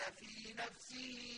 فِي نَفْسِهِ